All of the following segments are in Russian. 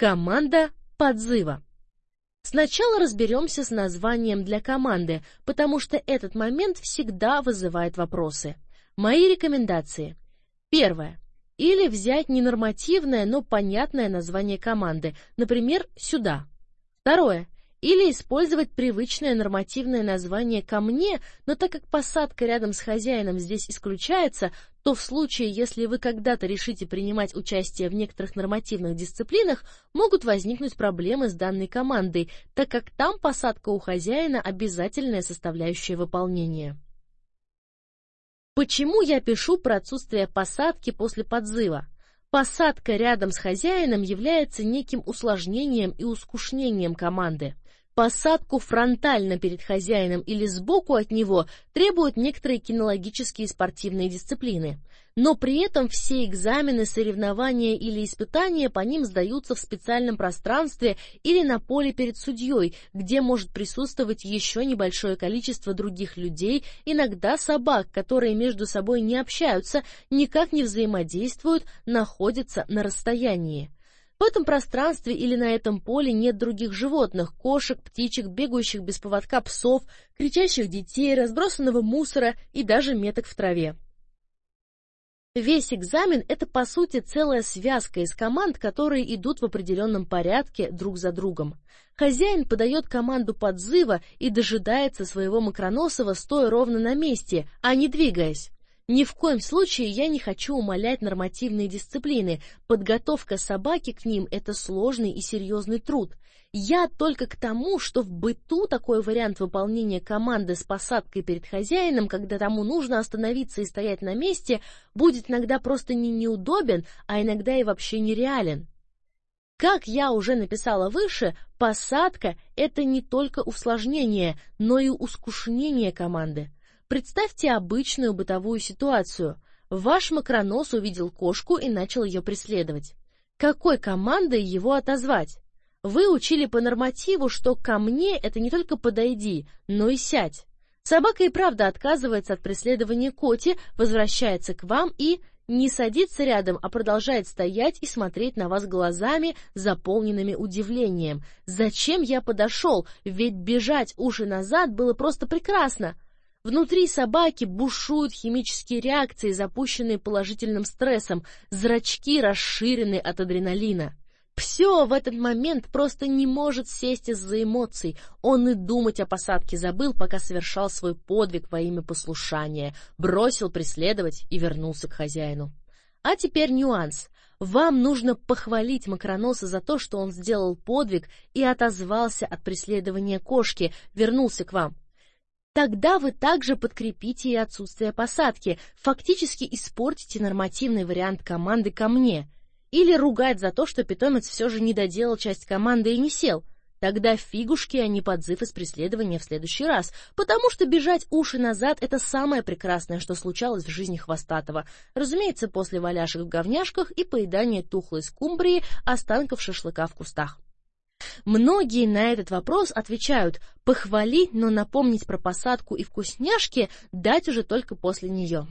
Команда подзыва. Сначала разберемся с названием для команды, потому что этот момент всегда вызывает вопросы. Мои рекомендации. Первое. Или взять ненормативное, но понятное название команды, например, «сюда». Второе. Или использовать привычное нормативное название «ко мне», но так как посадка рядом с хозяином здесь исключается, то в случае, если вы когда-то решите принимать участие в некоторых нормативных дисциплинах, могут возникнуть проблемы с данной командой, так как там посадка у хозяина – обязательная составляющая выполнения. Почему я пишу про отсутствие посадки после подзыва? Посадка рядом с хозяином является неким усложнением и ускушнением команды. Посадку фронтально перед хозяином или сбоку от него требуют некоторые кинологические спортивные дисциплины. Но при этом все экзамены, соревнования или испытания по ним сдаются в специальном пространстве или на поле перед судьей, где может присутствовать еще небольшое количество других людей, иногда собак, которые между собой не общаются, никак не взаимодействуют, находятся на расстоянии. В этом пространстве или на этом поле нет других животных, кошек, птичек, бегающих без поводка псов, кричащих детей, разбросанного мусора и даже меток в траве. Весь экзамен – это, по сути, целая связка из команд, которые идут в определенном порядке друг за другом. Хозяин подает команду подзыва и дожидается своего макроносова, стоя ровно на месте, а не двигаясь. Ни в коем случае я не хочу умалять нормативные дисциплины. Подготовка собаки к ним – это сложный и серьезный труд. Я только к тому, что в быту такой вариант выполнения команды с посадкой перед хозяином, когда тому нужно остановиться и стоять на месте, будет иногда просто не неудобен, а иногда и вообще нереален. Как я уже написала выше, посадка – это не только усложнение, но и ускушнение команды. Представьте обычную бытовую ситуацию. Ваш макронос увидел кошку и начал ее преследовать. Какой командой его отозвать? Вы учили по нормативу, что ко мне это не только подойди, но и сядь. Собака и правда отказывается от преследования коти, возвращается к вам и не садится рядом, а продолжает стоять и смотреть на вас глазами, заполненными удивлением. Зачем я подошел? Ведь бежать уши назад было просто прекрасно. Внутри собаки бушуют химические реакции, запущенные положительным стрессом, зрачки расширены от адреналина. Все в этот момент просто не может сесть из-за эмоций. Он и думать о посадке забыл, пока совершал свой подвиг во имя послушания, бросил преследовать и вернулся к хозяину. А теперь нюанс. Вам нужно похвалить Макроноса за то, что он сделал подвиг и отозвался от преследования кошки, вернулся к вам. Тогда вы также подкрепите и отсутствие посадки, фактически испортите нормативный вариант команды ко мне. Или ругать за то, что питомец все же не доделал часть команды и не сел. Тогда фигушки, а не подзыв из преследования в следующий раз, потому что бежать уши назад — это самое прекрасное, что случалось в жизни Хвостатого. Разумеется, после валяшек в говняшках и поедания тухлой скумбрии, останков шашлыка в кустах. Многие на этот вопрос отвечают похвалить, но напомнить про посадку и вкусняшки дать уже только после нее.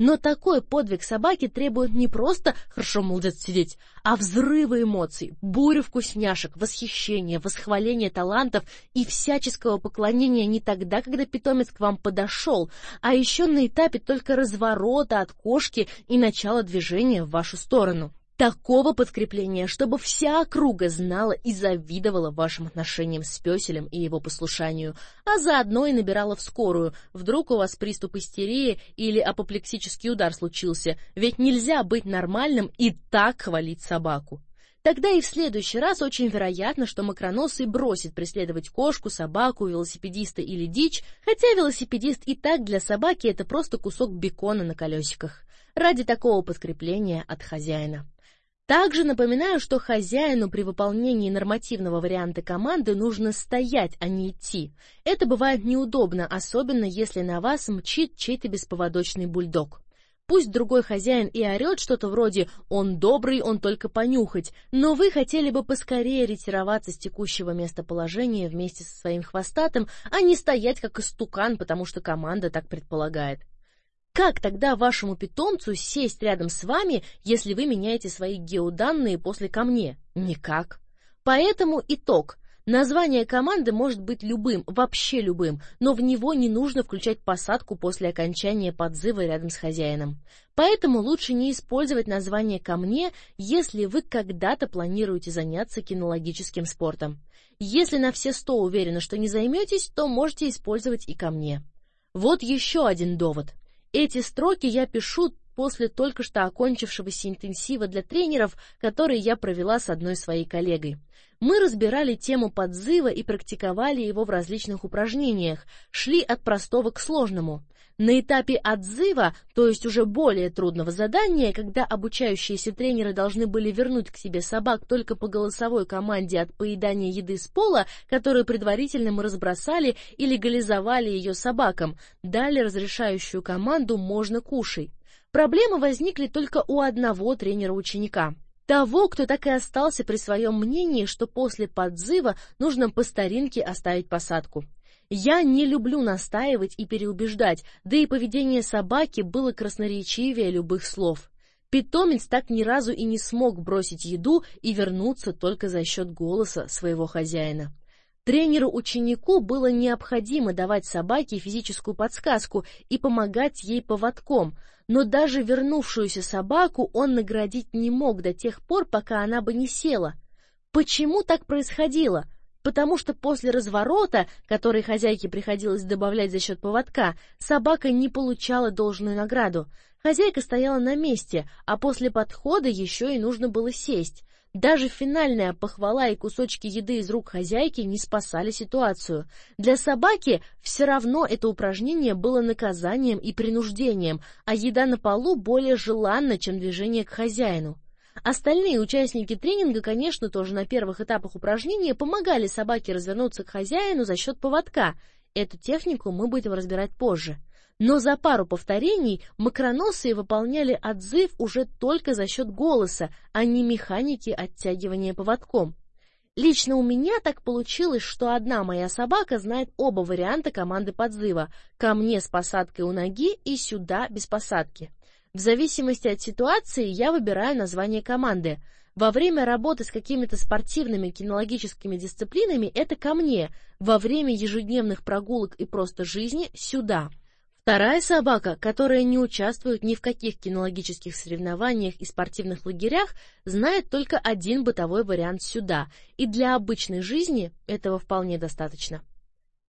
Но такой подвиг собаки требует не просто «хорошо, молодец, сидеть», а взрывы эмоций, бурю вкусняшек, восхищения, восхваления талантов и всяческого поклонения не тогда, когда питомец к вам подошел, а еще на этапе только разворота от кошки и начала движения в вашу сторону. Такого подкрепления, чтобы вся округа знала и завидовала вашим отношениям с пёселем и его послушанию, а заодно и набирала в скорую, вдруг у вас приступ истерии или апоплексический удар случился, ведь нельзя быть нормальным и так хвалить собаку. Тогда и в следующий раз очень вероятно, что макроносый бросит преследовать кошку, собаку, велосипедиста или дичь, хотя велосипедист и так для собаки это просто кусок бекона на колесиках, ради такого подкрепления от хозяина. Также напоминаю, что хозяину при выполнении нормативного варианта команды нужно стоять, а не идти. Это бывает неудобно, особенно если на вас мчит чей-то бесповодочный бульдог. Пусть другой хозяин и орет что-то вроде «он добрый, он только понюхать», но вы хотели бы поскорее ретироваться с текущего местоположения вместе со своим хвостатым, а не стоять как истукан, потому что команда так предполагает. Как тогда вашему питомцу сесть рядом с вами, если вы меняете свои геоданные после ко мне? Никак. Поэтому итог. Название команды может быть любым, вообще любым, но в него не нужно включать посадку после окончания подзыва рядом с хозяином. Поэтому лучше не использовать название ко мне, если вы когда-то планируете заняться кинологическим спортом. Если на все сто уверены, что не займетесь, то можете использовать и ко мне. Вот еще один довод. Эти строки я пишу после только что окончившегося интенсива для тренеров, который я провела с одной своей коллегой. Мы разбирали тему подзыва и практиковали его в различных упражнениях, шли от простого к сложному. На этапе отзыва, то есть уже более трудного задания, когда обучающиеся тренеры должны были вернуть к себе собак только по голосовой команде от поедания еды с пола, которую предварительно мы разбросали и легализовали ее собакам, дали разрешающую команду «можно кушай». Проблемы возникли только у одного тренера-ученика. Того, кто так и остался при своем мнении, что после подзыва нужно по старинке оставить посадку. Я не люблю настаивать и переубеждать, да и поведение собаки было красноречивее любых слов. Питомец так ни разу и не смог бросить еду и вернуться только за счет голоса своего хозяина. Тренеру-ученику было необходимо давать собаке физическую подсказку и помогать ей поводком, но даже вернувшуюся собаку он наградить не мог до тех пор, пока она бы не села. Почему так происходило? Потому что после разворота, который хозяйке приходилось добавлять за счет поводка, собака не получала должную награду. Хозяйка стояла на месте, а после подхода еще и нужно было сесть. Даже финальная похвала и кусочки еды из рук хозяйки не спасали ситуацию. Для собаки все равно это упражнение было наказанием и принуждением, а еда на полу более желанна, чем движение к хозяину. Остальные участники тренинга, конечно, тоже на первых этапах упражнения помогали собаке развернуться к хозяину за счет поводка. Эту технику мы будем разбирать позже но за пару повторений макроносые выполняли отзыв уже только за счет голоса, а не механики оттягивания поводком. Лично у меня так получилось, что одна моя собака знает оба варианта команды подзыва – ко мне с посадкой у ноги и сюда без посадки. В зависимости от ситуации я выбираю название команды. Во время работы с какими-то спортивными кинологическими дисциплинами это ко мне, во время ежедневных прогулок и просто жизни – сюда – Вторая собака, которая не участвует ни в каких кинологических соревнованиях и спортивных лагерях, знает только один бытовой вариант сюда, и для обычной жизни этого вполне достаточно.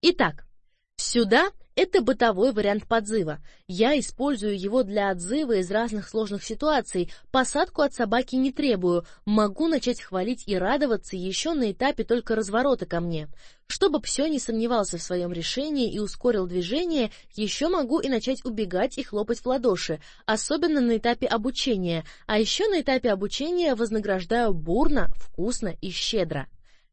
Итак, сюда это бытовой вариант подзыва. Я использую его для отзыва из разных сложных ситуаций. Посадку от собаки не требую. Могу начать хвалить и радоваться еще на этапе только разворота ко мне. Чтобы все не сомневался в своем решении и ускорил движение, еще могу и начать убегать и хлопать в ладоши, особенно на этапе обучения. А еще на этапе обучения вознаграждаю бурно, вкусно и щедро.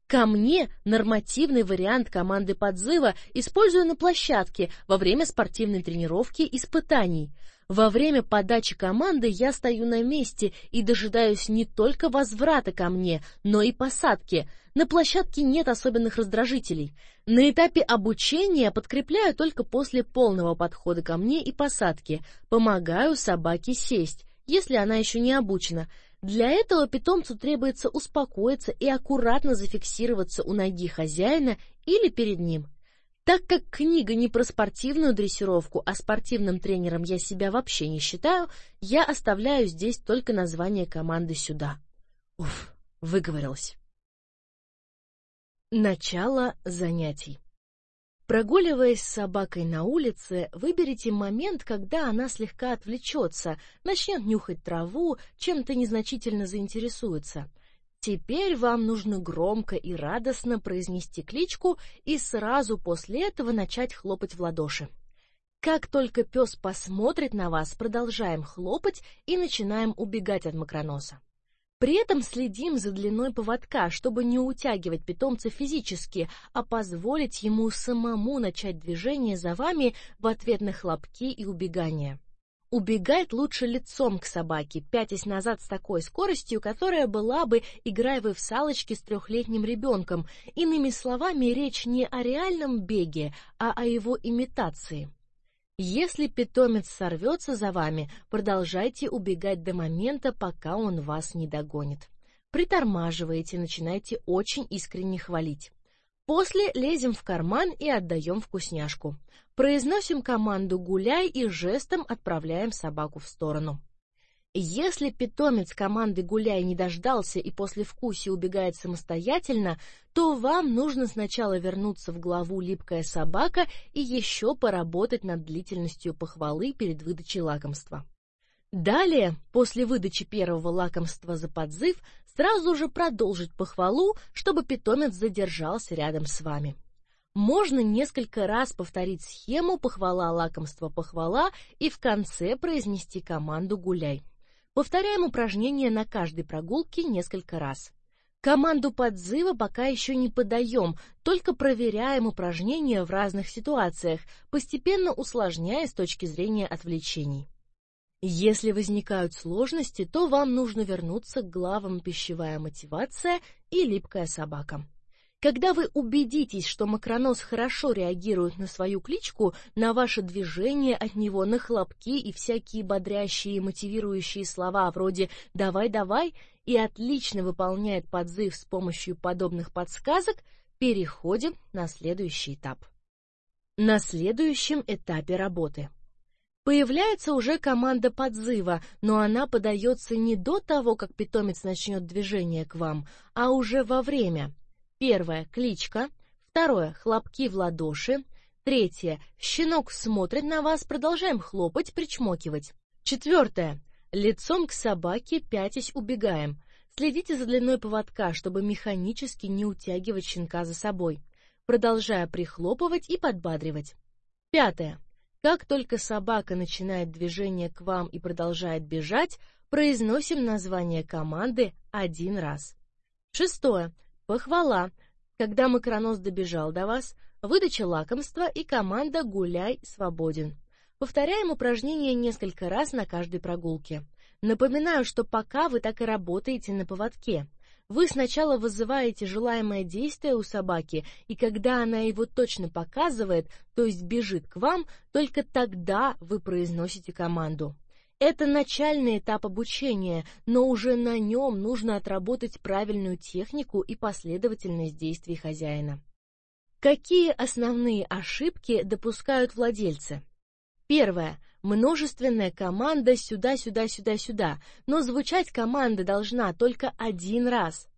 Ко мне нормативный вариант команды подзыва использую на площадке во время спортивной тренировки испытаний. Во время подачи команды я стою на месте и дожидаюсь не только возврата ко мне, но и посадки. На площадке нет особенных раздражителей. На этапе обучения подкрепляю только после полного подхода ко мне и посадки. Помогаю собаке сесть, если она еще не обучена. Для этого питомцу требуется успокоиться и аккуратно зафиксироваться у ноги хозяина или перед ним. Так как книга не про спортивную дрессировку, а спортивным тренером я себя вообще не считаю, я оставляю здесь только название команды сюда. Уф, выговорилась. Начало занятий. Прогуливаясь с собакой на улице, выберите момент, когда она слегка отвлечется, начнет нюхать траву, чем-то незначительно заинтересуется. Теперь вам нужно громко и радостно произнести кличку и сразу после этого начать хлопать в ладоши. Как только пес посмотрит на вас, продолжаем хлопать и начинаем убегать от макроноса. При этом следим за длиной поводка, чтобы не утягивать питомца физически, а позволить ему самому начать движение за вами в ответ на хлопки и убегания. Убегать лучше лицом к собаке, пятясь назад с такой скоростью, которая была бы, играя вы в салочки с трехлетним ребенком. Иными словами, речь не о реальном беге, а о его имитации. Если питомец сорвется за вами, продолжайте убегать до момента, пока он вас не догонит. притормаживаете, начинаете очень искренне хвалить. После лезем в карман и отдаем вкусняшку. Произносим команду «гуляй» и жестом отправляем собаку в сторону. Если питомец команды «гуляй» не дождался и после вкуси убегает самостоятельно, то вам нужно сначала вернуться в главу «липкая собака» и еще поработать над длительностью похвалы перед выдачей лакомства. Далее, после выдачи первого лакомства за подзыв, сразу же продолжить похвалу, чтобы питомец задержался рядом с вами. Можно несколько раз повторить схему похвала, лакомство, похвала и в конце произнести команду «гуляй». Повторяем упражнение на каждой прогулке несколько раз. Команду подзыва пока еще не подаем, только проверяем упражнения в разных ситуациях, постепенно усложняя с точки зрения отвлечений. Если возникают сложности, то вам нужно вернуться к главам пищевая мотивация и липкая собака. Когда вы убедитесь, что макронос хорошо реагирует на свою кличку, на ваше движение от него, на хлопки и всякие бодрящие и мотивирующие слова вроде «давай, давай» и отлично выполняет подзыв с помощью подобных подсказок, переходим на следующий этап. На следующем этапе работы. Появляется уже команда подзыва, но она подается не до того, как питомец начнет движение к вам, а уже во время. Первое — кличка. Второе — хлопки в ладоши. Третье — щенок смотрит на вас, продолжаем хлопать, причмокивать. Четвертое — лицом к собаке, пятясь, убегаем. Следите за длиной поводка, чтобы механически не утягивать щенка за собой, продолжая прихлопывать и подбадривать. Пятое. Как только собака начинает движение к вам и продолжает бежать, произносим название команды один раз. Шестое. Похвала. Когда макронос добежал до вас, выдача лакомства и команда «Гуляй свободен». Повторяем упражнение несколько раз на каждой прогулке. Напоминаю, что пока вы так и работаете на поводке. Вы сначала вызываете желаемое действие у собаки, и когда она его точно показывает, то есть бежит к вам, только тогда вы произносите команду. Это начальный этап обучения, но уже на нем нужно отработать правильную технику и последовательность действий хозяина. Какие основные ошибки допускают владельцы? Первое. Множественная команда сюда-сюда-сюда-сюда, но звучать команда должна только один раз.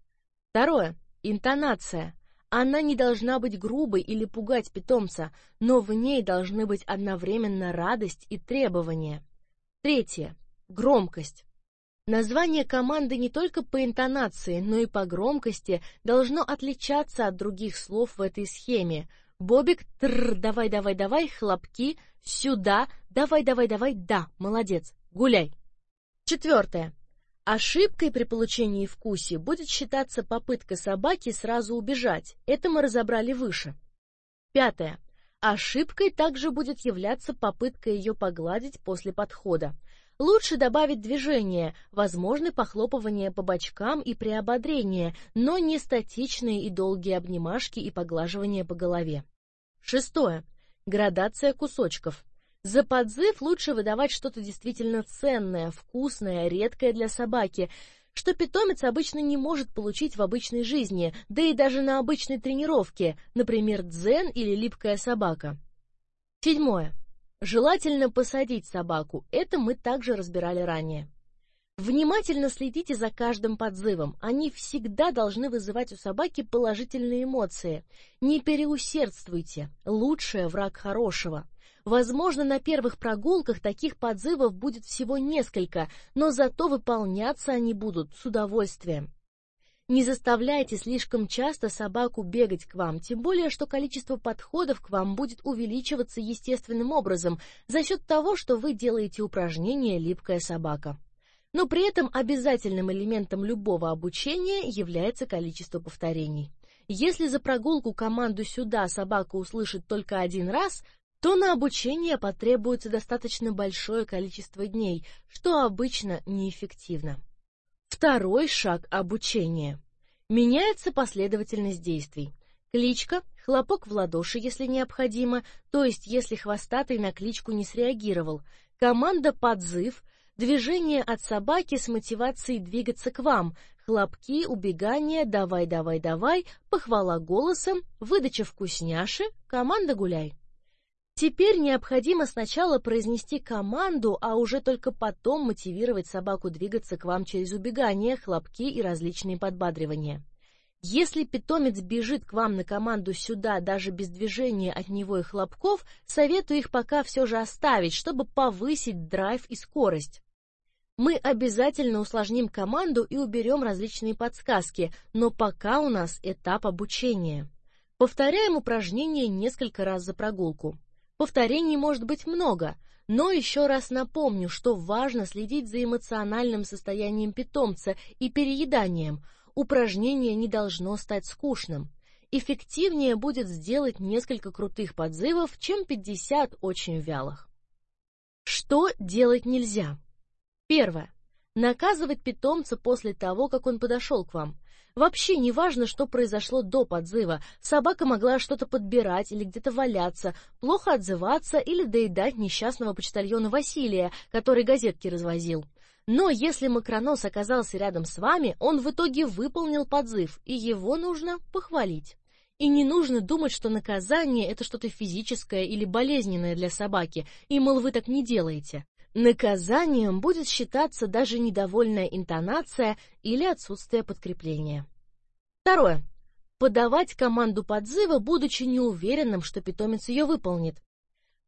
Второе. Интонация. Она не должна быть грубой или пугать питомца, но в ней должны быть одновременно радость и требования. Третье. Громкость. Название команды не только по интонации, но и по громкости должно отличаться от других слов в этой схеме. Бобик, тр, давай, давай, давай, хлопки, сюда, давай, давай, давай, да, молодец, гуляй. Четвертое. Ошибкой при получении вкуси будет считаться попытка собаки сразу убежать. Это мы разобрали выше. Пятое. Ошибкой также будет являться попытка ее погладить после подхода. Лучше добавить движение, возможны похлопывания по бочкам и приободрение, но не статичные и долгие обнимашки и поглаживания по голове. Шестое. Градация кусочков. За подзыв лучше выдавать что-то действительно ценное, вкусное, редкое для собаки, что питомец обычно не может получить в обычной жизни, да и даже на обычной тренировке, например, дзен или липкая собака. Седьмое. Желательно посадить собаку, это мы также разбирали ранее. Внимательно следите за каждым подзывом, они всегда должны вызывать у собаки положительные эмоции. Не переусердствуйте, лучшее враг хорошего. Возможно, на первых прогулках таких подзывов будет всего несколько, но зато выполняться они будут с удовольствием. Не заставляйте слишком часто собаку бегать к вам, тем более, что количество подходов к вам будет увеличиваться естественным образом за счет того, что вы делаете упражнение «Липкая собака». Но при этом обязательным элементом любого обучения является количество повторений. Если за прогулку команду «сюда» собака услышит только один раз, то на обучение потребуется достаточно большое количество дней, что обычно неэффективно. Второй шаг обучения. Меняется последовательность действий. Кличка, хлопок в ладоши, если необходимо, то есть если хвостатый на кличку не среагировал, команда подзыв, Движение от собаки с мотивацией двигаться к вам, хлопки, убегание, давай, давай, давай, похвала голосом, выдача вкусняши, команда гуляй. Теперь необходимо сначала произнести команду, а уже только потом мотивировать собаку двигаться к вам через убегание, хлопки и различные подбадривания. Если питомец бежит к вам на команду сюда даже без движения от него и хлопков, советую их пока все же оставить, чтобы повысить драйв и скорость. Мы обязательно усложним команду и уберем различные подсказки, но пока у нас этап обучения. Повторяем упражнение несколько раз за прогулку. Повторений может быть много, но еще раз напомню, что важно следить за эмоциональным состоянием питомца и перееданием. Упражнение не должно стать скучным. Эффективнее будет сделать несколько крутых подзывов, чем 50 очень вялых. Что делать нельзя? Первое. Наказывать питомца после того, как он подошел к вам. Вообще не важно, что произошло до подзыва. Собака могла что-то подбирать или где-то валяться, плохо отзываться или доедать несчастного почтальона Василия, который газетки развозил. Но если макронос оказался рядом с вами, он в итоге выполнил подзыв, и его нужно похвалить. И не нужно думать, что наказание – это что-то физическое или болезненное для собаки, и, мол, вы так не делаете. Наказанием будет считаться даже недовольная интонация или отсутствие подкрепления. Второе. Подавать команду подзыва, будучи неуверенным, что питомец ее выполнит.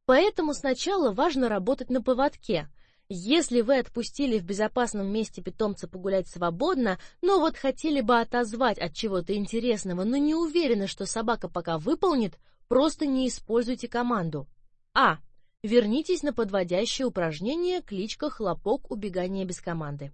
Поэтому сначала важно работать на поводке. Если вы отпустили в безопасном месте питомца погулять свободно, но вот хотели бы отозвать от чего-то интересного, но не уверены, что собака пока выполнит, просто не используйте команду. А. Вернитесь на подводящее упражнение кличка хлопок убегания без команды.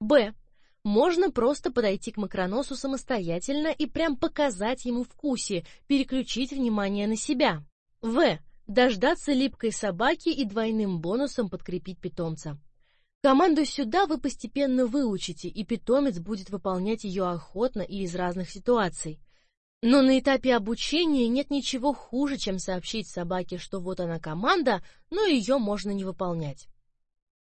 Б. Можно просто подойти к макроносу самостоятельно и прям показать ему вкусе, переключить внимание на себя. В. Дождаться липкой собаки и двойным бонусом подкрепить питомца. Команду сюда вы постепенно выучите, и питомец будет выполнять ее охотно и из разных ситуаций. Но на этапе обучения нет ничего хуже, чем сообщить собаке, что вот она команда, но ее можно не выполнять.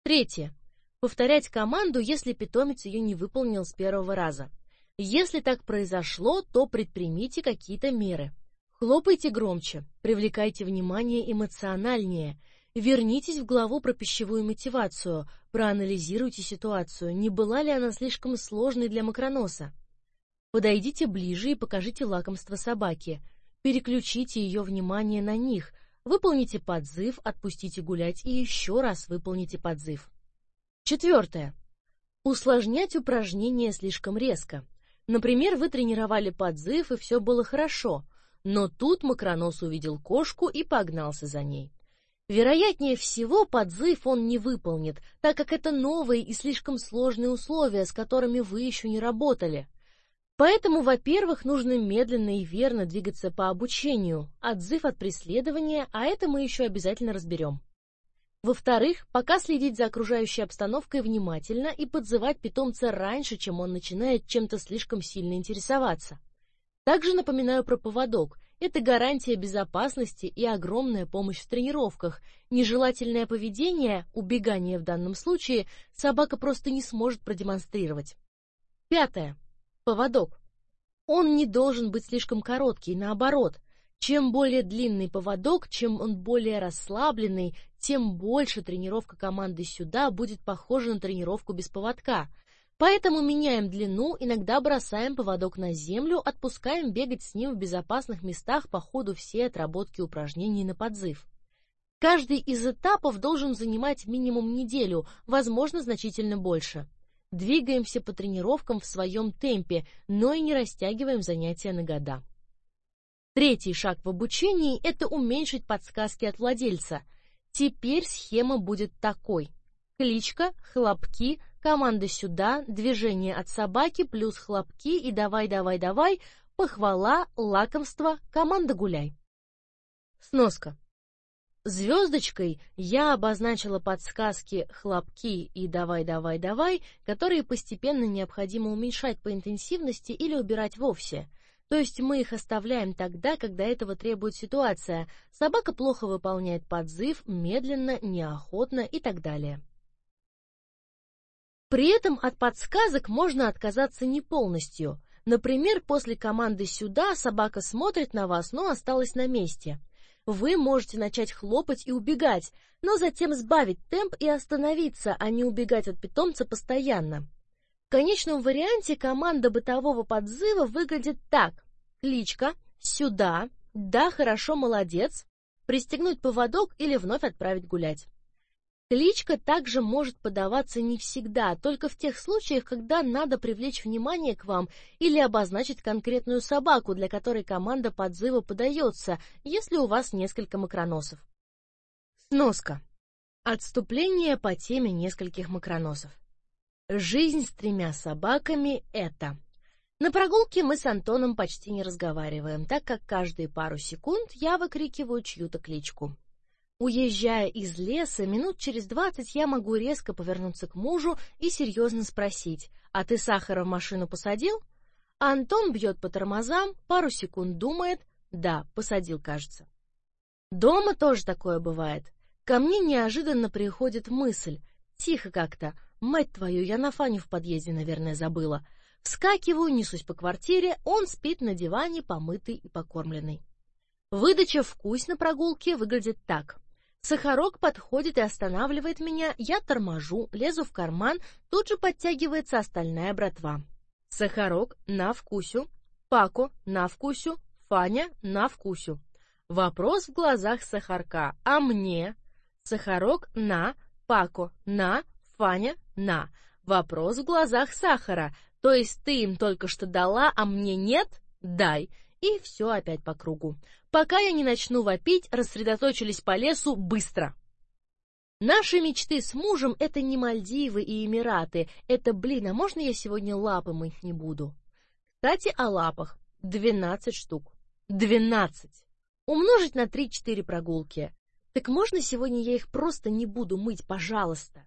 Третье. Повторять команду, если питомец ее не выполнил с первого раза. Если так произошло, то предпримите какие-то меры. Хлопайте громче, привлекайте внимание эмоциональнее, вернитесь в главу про пищевую мотивацию, проанализируйте ситуацию, не была ли она слишком сложной для макроноса. Подойдите ближе и покажите лакомство собаке. Переключите ее внимание на них. Выполните подзыв, отпустите гулять и еще раз выполните подзыв. Четвертое. Усложнять упражнение слишком резко. Например, вы тренировали подзыв, и все было хорошо, но тут макронос увидел кошку и погнался за ней. Вероятнее всего, подзыв он не выполнит, так как это новые и слишком сложные условия, с которыми вы еще не работали. Поэтому, во-первых, нужно медленно и верно двигаться по обучению, отзыв от преследования, а это мы еще обязательно разберем. Во-вторых, пока следить за окружающей обстановкой внимательно и подзывать питомца раньше, чем он начинает чем-то слишком сильно интересоваться. Также напоминаю про поводок. Это гарантия безопасности и огромная помощь в тренировках. Нежелательное поведение, убегание в данном случае, собака просто не сможет продемонстрировать. Пятое. Поводок. Он не должен быть слишком короткий, наоборот. Чем более длинный поводок, чем он более расслабленный, тем больше тренировка команды сюда будет похожа на тренировку без поводка. Поэтому меняем длину, иногда бросаем поводок на землю, отпускаем бегать с ним в безопасных местах по ходу всей отработки упражнений на подзыв. Каждый из этапов должен занимать минимум неделю, возможно, значительно больше. Двигаемся по тренировкам в своем темпе, но и не растягиваем занятия на года. Третий шаг в обучении – это уменьшить подсказки от владельца. Теперь схема будет такой. Кличка, хлопки, команда сюда, движение от собаки плюс хлопки и давай-давай-давай, похвала, лакомство, команда гуляй. Сноска. Звездочкой я обозначила подсказки «хлопки» и «давай-давай-давай», которые постепенно необходимо уменьшать по интенсивности или убирать вовсе. То есть мы их оставляем тогда, когда этого требует ситуация. Собака плохо выполняет подзыв, медленно, неохотно и так далее. При этом от подсказок можно отказаться не полностью. Например, после команды «сюда» собака смотрит на вас, но осталась на месте. Вы можете начать хлопать и убегать, но затем сбавить темп и остановиться, а не убегать от питомца постоянно. В конечном варианте команда бытового подзыва выглядит так. Кличка, сюда, да, хорошо, молодец, пристегнуть поводок или вновь отправить гулять. Кличка также может подаваться не всегда, только в тех случаях, когда надо привлечь внимание к вам или обозначить конкретную собаку, для которой команда подзыва подается, если у вас несколько макроносов. Сноска. Отступление по теме нескольких макроносов. Жизнь с тремя собаками — это... На прогулке мы с Антоном почти не разговариваем, так как каждые пару секунд я выкрикиваю чью-то кличку. Уезжая из леса, минут через двадцать я могу резко повернуться к мужу и серьезно спросить, «А ты сахара в машину посадил?» Антон бьет по тормозам, пару секунд думает, «Да, посадил, кажется». Дома тоже такое бывает. Ко мне неожиданно приходит мысль, тихо как-то, «Мать твою, я на Фаню в подъезде, наверное, забыла». Вскакиваю, несусь по квартире, он спит на диване, помытый и покормленный. Выдача «вкусь» на прогулке выглядит так. Сахарок подходит и останавливает меня, я торможу, лезу в карман, тут же подтягивается остальная братва. Сахарок на вкусю, Пако на вкусю, Фаня на вкусю. Вопрос в глазах Сахарка, а мне? Сахарок на, Пако на, Фаня на. Вопрос в глазах Сахара, то есть ты им только что дала, а мне нет? Дай. И все опять по кругу. Пока я не начну вопить, рассредоточились по лесу быстро. Наши мечты с мужем — это не Мальдивы и Эмираты. Это, блин, а можно я сегодня лапы мыть не буду? Кстати, о лапах. Двенадцать штук. Двенадцать. Умножить на три-четыре прогулки. Так можно сегодня я их просто не буду мыть, пожалуйста?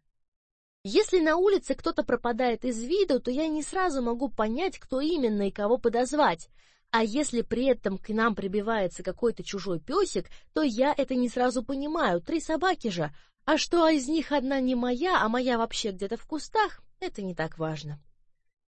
Если на улице кто-то пропадает из виду, то я не сразу могу понять, кто именно и кого подозвать. А если при этом к нам прибивается какой-то чужой песик, то я это не сразу понимаю, три собаки же. А что из них одна не моя, а моя вообще где-то в кустах, это не так важно.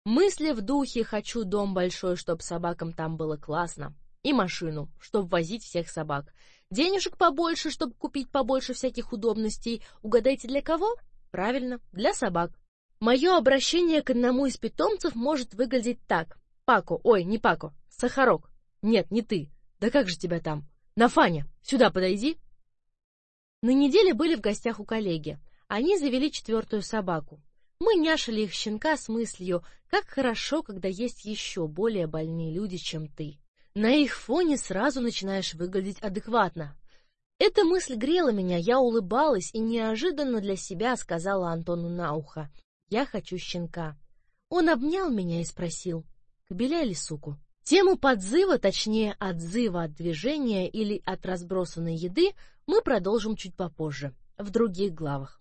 Мысли в духе «хочу дом большой, чтоб собакам там было классно» и машину, чтобы возить всех собак. Денежек побольше, чтобы купить побольше всяких удобностей. Угадайте, для кого? Правильно, для собак. Мое обращение к одному из питомцев может выглядеть так. Пако, ой, не Пако, Сахарок. Нет, не ты. Да как же тебя там? Нафаня, сюда подойди. На неделе были в гостях у коллеги. Они завели четвертую собаку. Мы няшили их щенка с мыслью, как хорошо, когда есть еще более больные люди, чем ты. На их фоне сразу начинаешь выглядеть адекватно. Эта мысль грела меня, я улыбалась и неожиданно для себя сказала Антону на ухо. Я хочу щенка. Он обнял меня и спросил, кобеля или суку? Тему подзыва, точнее отзыва от движения или от разбросанной еды, мы продолжим чуть попозже, в других главах.